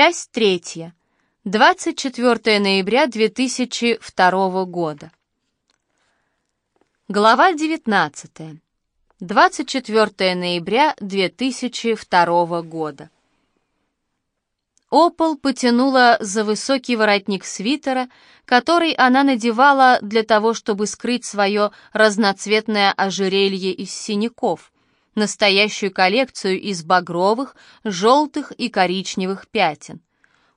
Часть третья. 24 ноября 2002 года. Глава 19. 24 ноября 2002 года. Опол потянула за высокий воротник свитера, который она надевала для того, чтобы скрыть свое разноцветное ожерелье из синяков, настоящую коллекцию из багровых, желтых и коричневых пятен.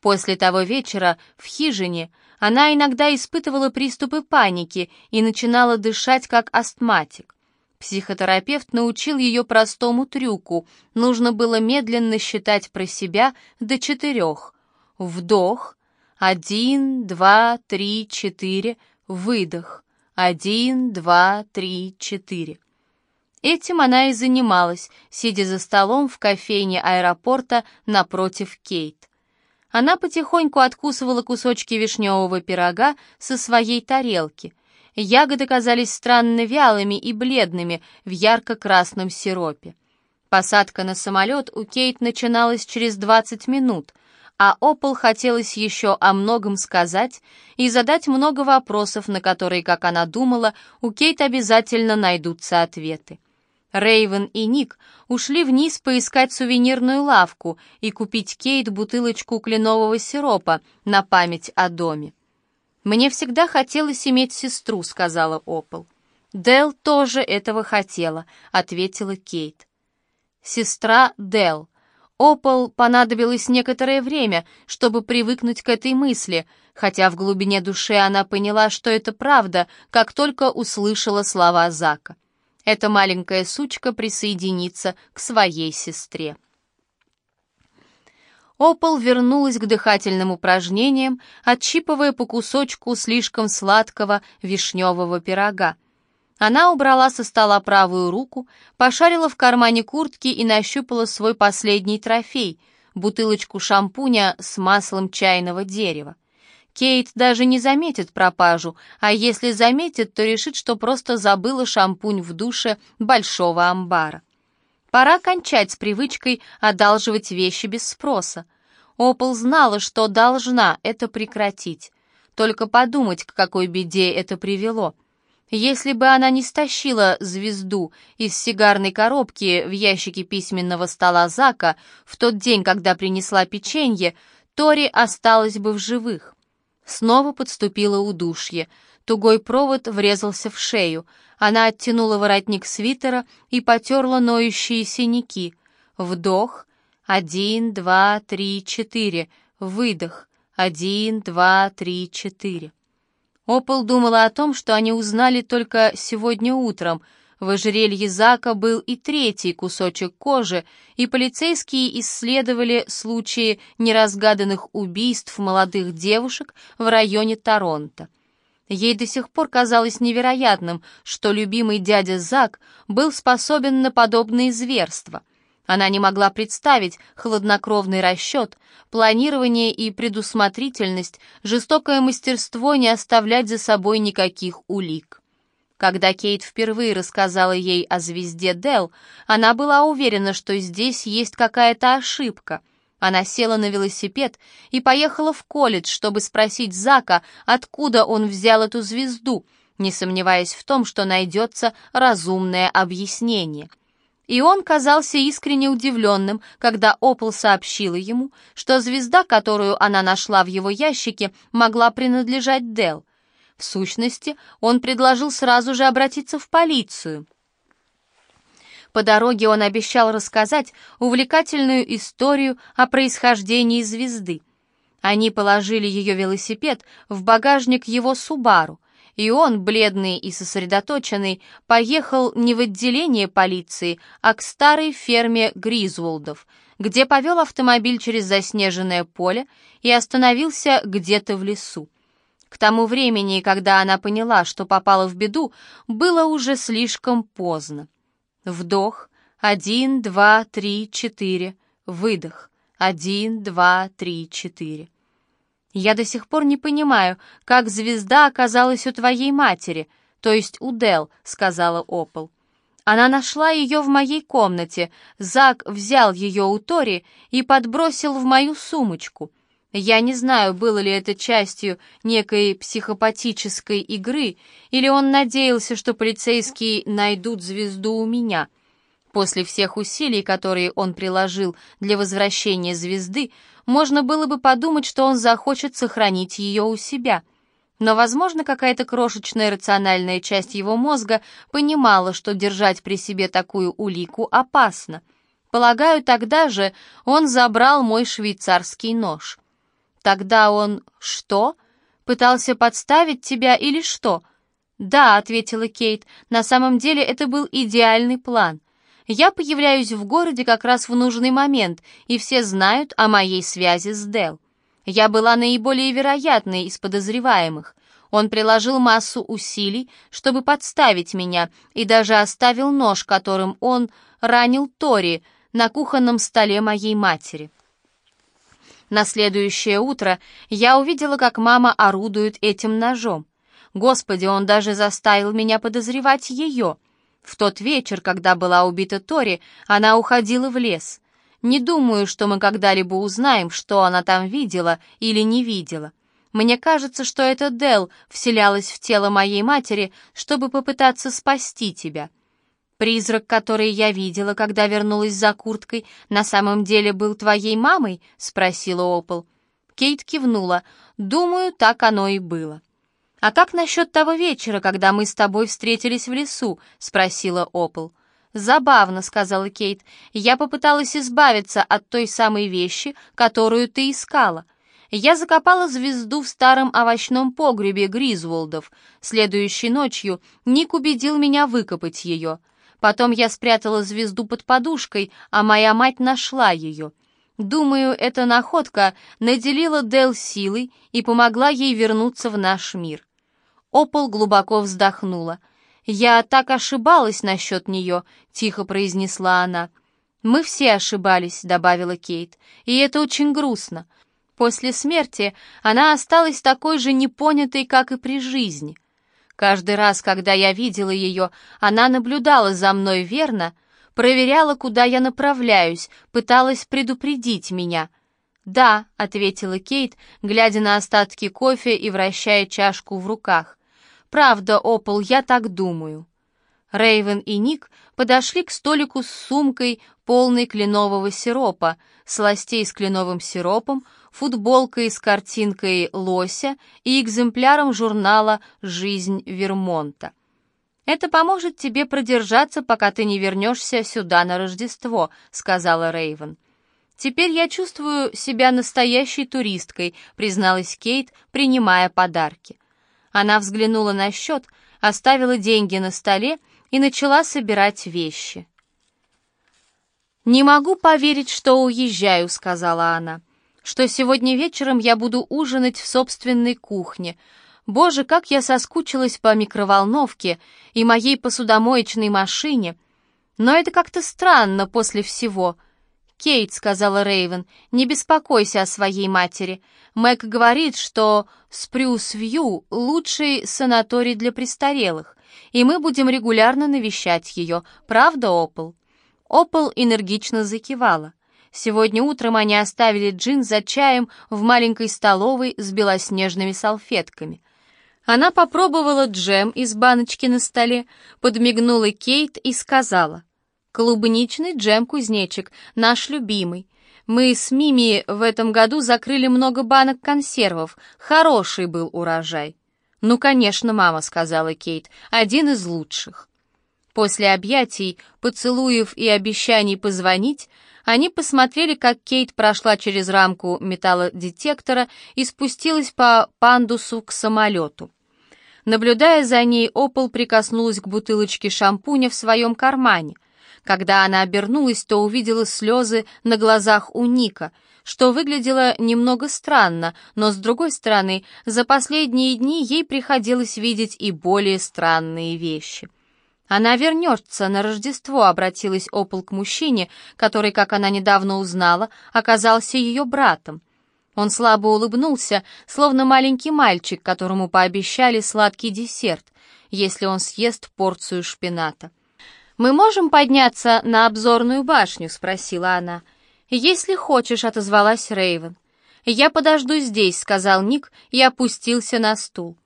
После того вечера в хижине она иногда испытывала приступы паники и начинала дышать как астматик. Психотерапевт научил ее простому трюку. Нужно было медленно считать про себя до четырех. Вдох. Один, два, три, четыре. Выдох. Один, два, три, четыре. Этим она и занималась, сидя за столом в кофейне аэропорта напротив Кейт. Она потихоньку откусывала кусочки вишневого пирога со своей тарелки. Ягоды казались странно вялыми и бледными в ярко-красном сиропе. Посадка на самолет у Кейт начиналась через 20 минут, а Опол хотелось еще о многом сказать и задать много вопросов, на которые, как она думала, у Кейт обязательно найдутся ответы. Рейвен и Ник ушли вниз поискать сувенирную лавку и купить Кейт бутылочку кленового сиропа на память о доме. «Мне всегда хотелось иметь сестру», — сказала Опол. «Дел тоже этого хотела», — ответила Кейт. Сестра Дел. Опол понадобилось некоторое время, чтобы привыкнуть к этой мысли, хотя в глубине души она поняла, что это правда, как только услышала слова Зака эта маленькая сучка присоединится к своей сестре. Опол вернулась к дыхательным упражнениям, отщипывая по кусочку слишком сладкого вишневого пирога. Она убрала со стола правую руку, пошарила в кармане куртки и нащупала свой последний трофей — бутылочку шампуня с маслом чайного дерева. Кейт даже не заметит пропажу, а если заметит, то решит, что просто забыла шампунь в душе большого амбара. Пора кончать с привычкой одалживать вещи без спроса. Опол знала, что должна это прекратить. Только подумать, к какой беде это привело. Если бы она не стащила звезду из сигарной коробки в ящике письменного стола Зака в тот день, когда принесла печенье, Тори осталась бы в живых. Снова подступило удушье. Тугой провод врезался в шею. Она оттянула воротник свитера и потерла ноющие синяки. Вдох. Один, два, три, четыре. Выдох. Один, два, три, четыре. Опол думала о том, что они узнали только сегодня утром — в ожерелье Зака был и третий кусочек кожи, и полицейские исследовали случаи неразгаданных убийств молодых девушек в районе Торонто. Ей до сих пор казалось невероятным, что любимый дядя Зак был способен на подобные зверства. Она не могла представить хладнокровный расчет, планирование и предусмотрительность, жестокое мастерство не оставлять за собой никаких улик. Когда Кейт впервые рассказала ей о звезде Дел, она была уверена, что здесь есть какая-то ошибка. Она села на велосипед и поехала в колледж, чтобы спросить Зака, откуда он взял эту звезду, не сомневаясь в том, что найдется разумное объяснение. И он казался искренне удивленным, когда Опол сообщила ему, что звезда, которую она нашла в его ящике, могла принадлежать Дел — в сущности, он предложил сразу же обратиться в полицию. По дороге он обещал рассказать увлекательную историю о происхождении звезды. Они положили ее велосипед в багажник его Субару, и он, бледный и сосредоточенный, поехал не в отделение полиции, а к старой ферме Гризволдов, где повел автомобиль через заснеженное поле и остановился где-то в лесу. К тому времени, когда она поняла, что попала в беду, было уже слишком поздно. Вдох. Один, два, три, четыре. Выдох. Один, два, три, четыре. Я до сих пор не понимаю, как звезда оказалась у твоей матери, то есть у Дел, сказала Опол. Она нашла ее в моей комнате. Зак взял ее у Тори и подбросил в мою сумочку. Я не знаю, было ли это частью некой психопатической игры, или он надеялся, что полицейские найдут звезду у меня. После всех усилий, которые он приложил для возвращения звезды, можно было бы подумать, что он захочет сохранить ее у себя. Но, возможно, какая-то крошечная рациональная часть его мозга понимала, что держать при себе такую улику опасно. Полагаю, тогда же он забрал мой швейцарский нож. Тогда он что? Пытался подставить тебя или что? Да, ответила Кейт, на самом деле это был идеальный план. Я появляюсь в городе как раз в нужный момент, и все знают о моей связи с Дел. Я была наиболее вероятной из подозреваемых. Он приложил массу усилий, чтобы подставить меня, и даже оставил нож, которым он ранил Тори на кухонном столе моей матери. На следующее утро я увидела, как мама орудует этим ножом. Господи, он даже заставил меня подозревать ее. В тот вечер, когда была убита Тори, она уходила в лес. Не думаю, что мы когда-либо узнаем, что она там видела или не видела. Мне кажется, что это Дел вселялась в тело моей матери, чтобы попытаться спасти тебя. Призрак, который я видела, когда вернулась за курткой, на самом деле был твоей мамой? спросила Опол. Кейт кивнула. Думаю, так оно и было. «А как насчет того вечера, когда мы с тобой встретились в лесу?» — спросила Опл. «Забавно», — сказала Кейт. «Я попыталась избавиться от той самой вещи, которую ты искала. Я закопала звезду в старом овощном погребе Гризволдов. Следующей ночью Ник убедил меня выкопать ее. Потом я спрятала звезду под подушкой, а моя мать нашла ее». Думаю, эта находка наделила Дел силой и помогла ей вернуться в наш мир. Опол глубоко вздохнула. «Я так ошибалась насчет нее», — тихо произнесла она. «Мы все ошибались», — добавила Кейт, — «и это очень грустно. После смерти она осталась такой же непонятой, как и при жизни. Каждый раз, когда я видела ее, она наблюдала за мной верно, проверяла, куда я направляюсь, пыталась предупредить меня — «Да», — ответила Кейт, глядя на остатки кофе и вращая чашку в руках. «Правда, Опол, я так думаю». Рейвен и Ник подошли к столику с сумкой, полной кленового сиропа, сластей с кленовым сиропом, футболкой с картинкой лося и экземпляром журнала «Жизнь Вермонта». «Это поможет тебе продержаться, пока ты не вернешься сюда на Рождество», — сказала Рейвен. «Теперь я чувствую себя настоящей туристкой», — призналась Кейт, принимая подарки. Она взглянула на счет, оставила деньги на столе и начала собирать вещи. «Не могу поверить, что уезжаю», — сказала она, «что сегодня вечером я буду ужинать в собственной кухне. Боже, как я соскучилась по микроволновке и моей посудомоечной машине. Но это как-то странно после всего. «Кейт», — сказала Рейвен, — «не беспокойся о своей матери. Мэг говорит, что Спрюс-Вью — лучший санаторий для престарелых, и мы будем регулярно навещать ее. Правда, Опл?» Опл энергично закивала. Сегодня утром они оставили Джин за чаем в маленькой столовой с белоснежными салфетками. Она попробовала джем из баночки на столе, подмигнула Кейт и сказала, Клубничный джем-кузнечик, наш любимый. Мы с Мими в этом году закрыли много банок консервов. Хороший был урожай. «Ну, конечно, мама», — сказала Кейт, — «один из лучших». После объятий, поцелуев и обещаний позвонить, они посмотрели, как Кейт прошла через рамку металлодетектора и спустилась по пандусу к самолету. Наблюдая за ней, Опол прикоснулась к бутылочке шампуня в своем кармане. Когда она обернулась, то увидела слезы на глазах у Ника, что выглядело немного странно, но, с другой стороны, за последние дни ей приходилось видеть и более странные вещи. «Она вернется на Рождество», — обратилась Опол к мужчине, который, как она недавно узнала, оказался ее братом. Он слабо улыбнулся, словно маленький мальчик, которому пообещали сладкий десерт, если он съест порцию шпината. «Мы можем подняться на обзорную башню?» — спросила она. «Если хочешь», — отозвалась Рейвен. «Я подожду здесь», — сказал Ник и опустился на стул.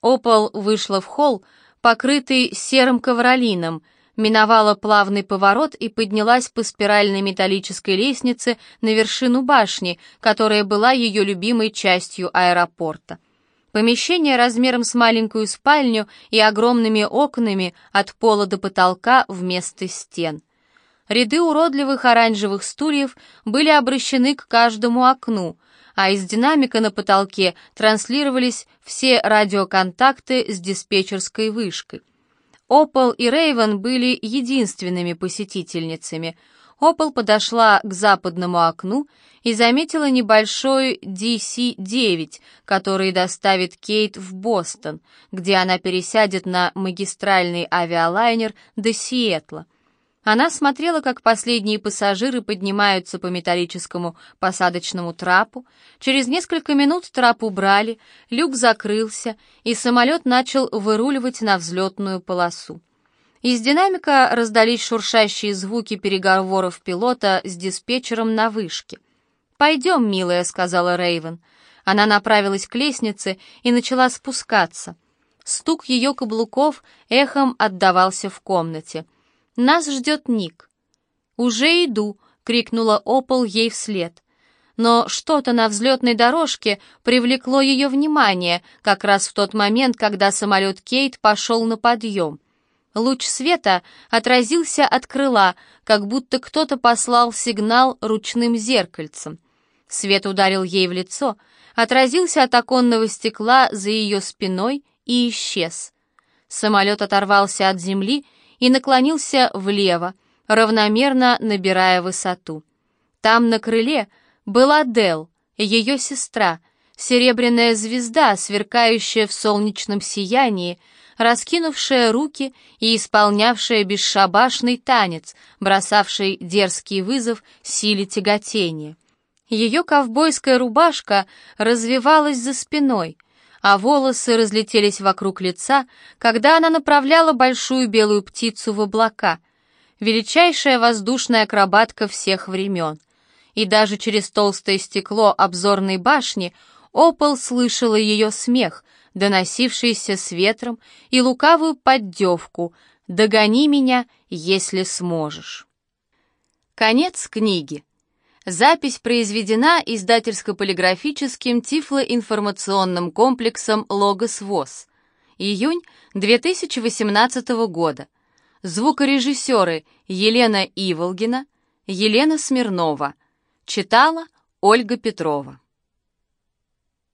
Опол вышла в холл, покрытый серым ковролином, миновала плавный поворот и поднялась по спиральной металлической лестнице на вершину башни, которая была ее любимой частью аэропорта. Помещение размером с маленькую спальню и огромными окнами от пола до потолка вместо стен. Ряды уродливых оранжевых стульев были обращены к каждому окну, а из динамика на потолке транслировались все радиоконтакты с диспетчерской вышкой. Опол и Рейвен были единственными посетительницами. Опол подошла к западному окну и заметила небольшой DC-9, который доставит Кейт в Бостон, где она пересядет на магистральный авиалайнер до Сиэтла. Она смотрела, как последние пассажиры поднимаются по металлическому посадочному трапу. Через несколько минут трап убрали, люк закрылся, и самолет начал выруливать на взлетную полосу. Из динамика раздались шуршащие звуки переговоров пилота с диспетчером на вышке. «Пойдем, милая», — сказала Рейвен. Она направилась к лестнице и начала спускаться. Стук ее каблуков эхом отдавался в комнате — нас ждет Ник». «Уже иду», — крикнула Опол ей вслед. Но что-то на взлетной дорожке привлекло ее внимание как раз в тот момент, когда самолет Кейт пошел на подъем. Луч света отразился от крыла, как будто кто-то послал сигнал ручным зеркальцем. Свет ударил ей в лицо, отразился от оконного стекла за ее спиной и исчез. Самолет оторвался от земли и наклонился влево, равномерно набирая высоту. Там на крыле была Дел, ее сестра, серебряная звезда, сверкающая в солнечном сиянии, раскинувшая руки и исполнявшая бесшабашный танец, бросавший дерзкий вызов силе тяготения. Ее ковбойская рубашка развивалась за спиной — а волосы разлетелись вокруг лица, когда она направляла большую белую птицу в облака. Величайшая воздушная акробатка всех времен. И даже через толстое стекло обзорной башни Опол слышала ее смех, доносившийся с ветром, и лукавую поддевку «Догони меня, если сможешь». Конец книги. Запись произведена издательско-полиграфическим тифлоинформационным комплексом «Логос ВОЗ». Июнь 2018 года. Звукорежиссеры Елена Иволгина, Елена Смирнова. Читала Ольга Петрова.